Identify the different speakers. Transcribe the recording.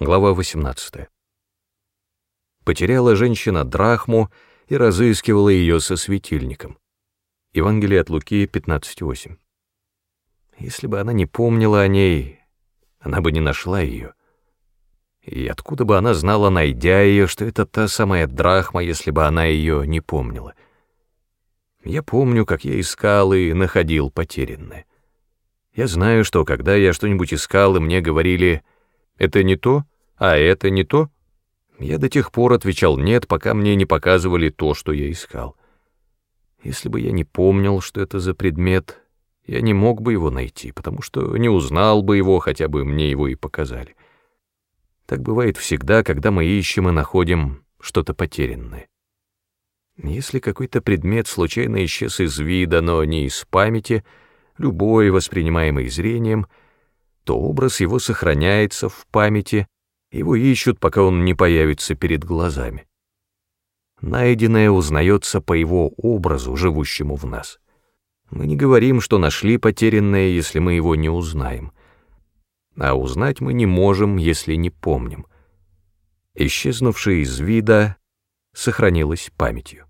Speaker 1: Глава 18. Потеряла женщина драхму и разыскивала ее со светильником. Евангелие от Луки 15.8. Если бы она не помнила о ней, она бы не нашла ее. И откуда бы она знала, найдя ее, что это та самая драхма, если бы она ее не помнила? Я помню, как я искал и находил потерянное. Я знаю, что когда я что-нибудь искал, и мне говорили «это не то», а это не то? Я до тех пор отвечал «нет», пока мне не показывали то, что я искал. Если бы я не помнил, что это за предмет, я не мог бы его найти, потому что не узнал бы его, хотя бы мне его и показали. Так бывает всегда, когда мы ищем и находим что-то потерянное. Если какой-то предмет случайно исчез из вида, но не из памяти, любой, воспринимаемый зрением, то образ его сохраняется в памяти, его ищут, пока он не появится перед глазами. Найденное узнается по его образу, живущему в нас. Мы не говорим, что нашли потерянное, если мы его не узнаем. А узнать мы не можем, если не помним. Исчезнувшее из вида сохранилось памятью.